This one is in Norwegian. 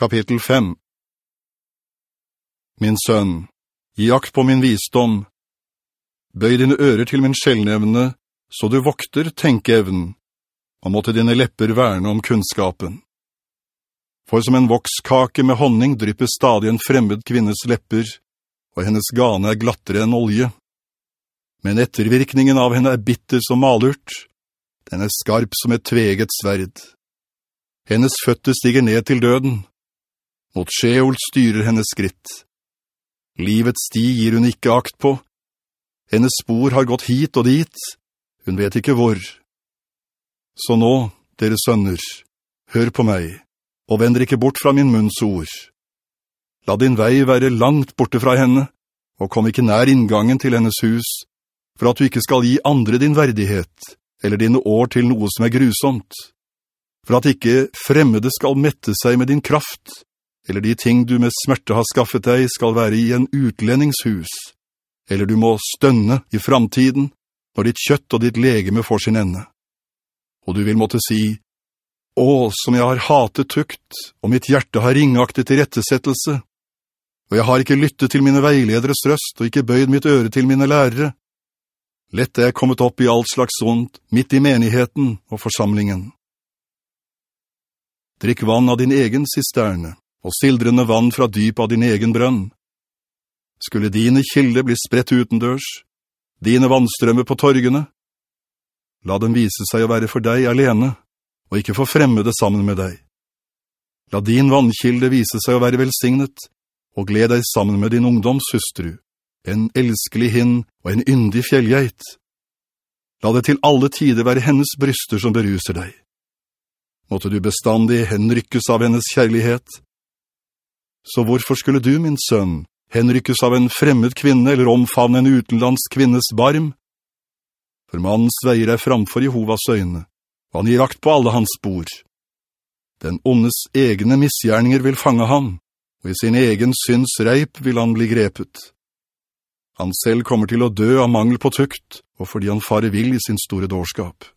Kapittel 5 Min sønn, gi akt på min visdom. Bøy dine ører til min sjelnevne, så du vokter tenkeevnen, og måtte dine lepper verne om kunnskapen. For som en vokskake med honning drypper stadig en fremmed kvinnes lepper, og hennes gane er glattere enn olje. Men ettervirkningen av henne er bitter som malurt, den er skarp som et tveget sverd. Hennes føtter stiger ned til døden, mot Sjeol styrer hennes skritt. Livets sti gir hun ikke akt på. Hennes spor har gått hit og dit. Hun vet ikke hvor. Så nå, dere sønner, hør på meg, og vend ikke bort fra min munns ord. La din vei være langt borte fra henne, og kom ikke nær inngangen til hennes hus, for at du ikke skal gi andre din verdighet, eller dine år til noe som er grusomt. For at ikke fremmede skal mette seg med din kraft, eller de ting du med smerte har skaffet deg skal være i en utlendingshus, eller du må stønne i framtiden når ditt kjøtt og ditt legeme får sin ende. Og du vil måtte si, «Å, som jeg har hatet tukt, og mitt hjerte har ringaktet til rettesettelse, og jeg har ikke lyttet til mine veilederes røst, og ikke bøyd mitt øre til mine lærere. Lett er jeg kommet opp i alt slags vondt, midt i menigheten og forsamlingen. Drikk vann av din egen sisterne, og sildrende vann fra dyp av din egen brønn. Skulle dine kilder bli spredt utendørs, dine vannstrømmer på torgene, la dem vise seg å være for deg alene, og ikke for fremmede sammen med deg. La din vannkilde vise seg å være velsignet, og gled deg sammen med din ungdomshustru, en elskelig hinn og en yndig fjellgeit. La det til alle tider være hennes bryster som beruser deg. Måtte du bestandig henrykkes av hennes kjærlighet, så hvorfor skulle du, min sønn, henrykkes av en fremmed kvinne eller omfavne en utenlandsk kvinnes barm? For mannens veier er framfor Jehovas øyne, og han gir akt på alle hans spor. Den ondes egne misgjerninger vil fange ham, og i sin egen syns reip vil han bli grepet. Han selv kommer til å dø av mangel på tukt, og fordi han farer vill i sin store dårskap.